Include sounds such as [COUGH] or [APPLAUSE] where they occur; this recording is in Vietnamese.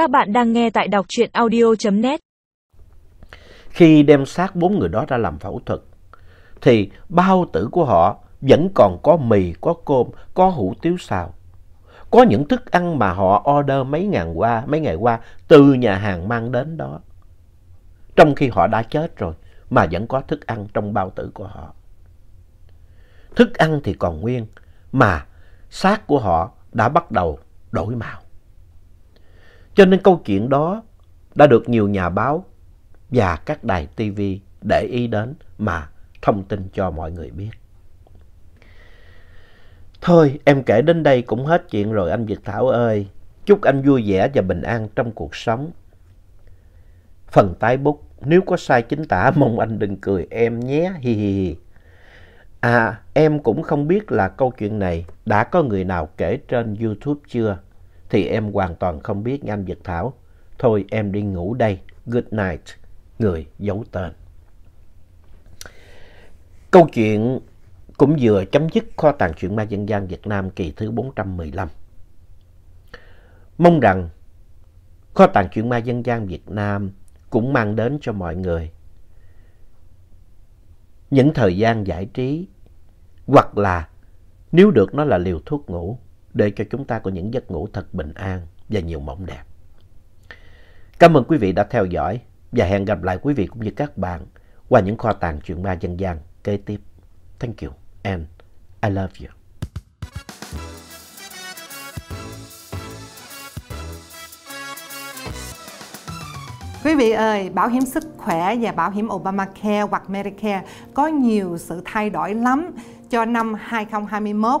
Các bạn đang nghe tại đọc truyện audio.net. Khi đem xác bốn người đó ra làm phẫu thuật, thì bao tử của họ vẫn còn có mì, có cơm, có hủ tiếu xào. Có những thức ăn mà họ order mấy ngàn qua, mấy ngày qua từ nhà hàng mang đến đó. Trong khi họ đã chết rồi mà vẫn có thức ăn trong bao tử của họ. Thức ăn thì còn nguyên mà xác của họ đã bắt đầu đổi màu. Cho nên câu chuyện đó đã được nhiều nhà báo và các đài TV để ý đến mà thông tin cho mọi người biết. Thôi em kể đến đây cũng hết chuyện rồi anh Việt Thảo ơi. Chúc anh vui vẻ và bình an trong cuộc sống. Phần tái bút, nếu có sai chính tả [LAUGHS] mong anh đừng cười em nhé. Hi hi hi. À, em cũng không biết là câu chuyện này đã có người nào kể trên YouTube chưa? Thì em hoàn toàn không biết anh Việt Thảo. Thôi, em đi ngủ đây. Good night. Người giấu tên. Câu chuyện cũng vừa chấm dứt kho tàng truyện ma dân gian Việt Nam kỳ thứ 415. Mong rằng kho tàng truyện ma dân gian Việt Nam cũng mang đến cho mọi người những thời gian giải trí hoặc là nếu được nó là liều thuốc ngủ để cho chúng ta có những giấc ngủ thật bình an và nhiều mộng đẹp. Cảm ơn quý vị đã theo dõi và hẹn gặp lại quý vị cũng như các bạn qua những kho tàng truyện ma dân gian kế tiếp. Thank you and I love you. Quý vị ơi, bảo hiểm sức khỏe và bảo hiểm Obamacare hoặc Medicare có nhiều sự thay đổi lắm cho năm 2021.